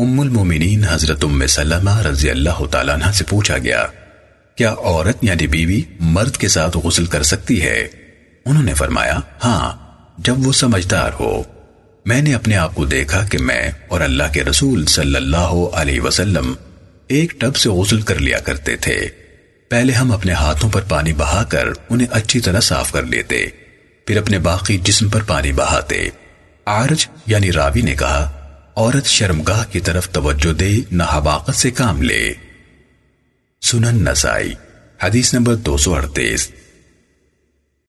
ام المومنین حضرت ام سلمہ رضی اللہ تعالیٰ عنہ سے پوچھا گیا، کیا عورت یعنی بیوی مرد کے ساتھ غسل کر سکتی ہے؟ انہوں نے فرمایا ہاں جب وہ سمجھدار ہو۔ میں نے اپنے آپ کو دیکھا کہ میں اور اللہ کے رسول صلی اللہ علیہ وسلم ایک ٹب سے غسل کر لیا کرتے تھے۔ پہلے ہم اپنے ہاتھوں پر پانی بہا کر انہیں اچھی طرح صاف کر لیتے، پھر اپنے باقی جسم پر پانی بہاتے۔ آرج یعنی راوی نے کہا عورت شرمگاہ کی طرف توجہ دے، نہ حباقت سے کام لے۔ سنن نسائی، حدیث نمبر دو سو اڑتیس۔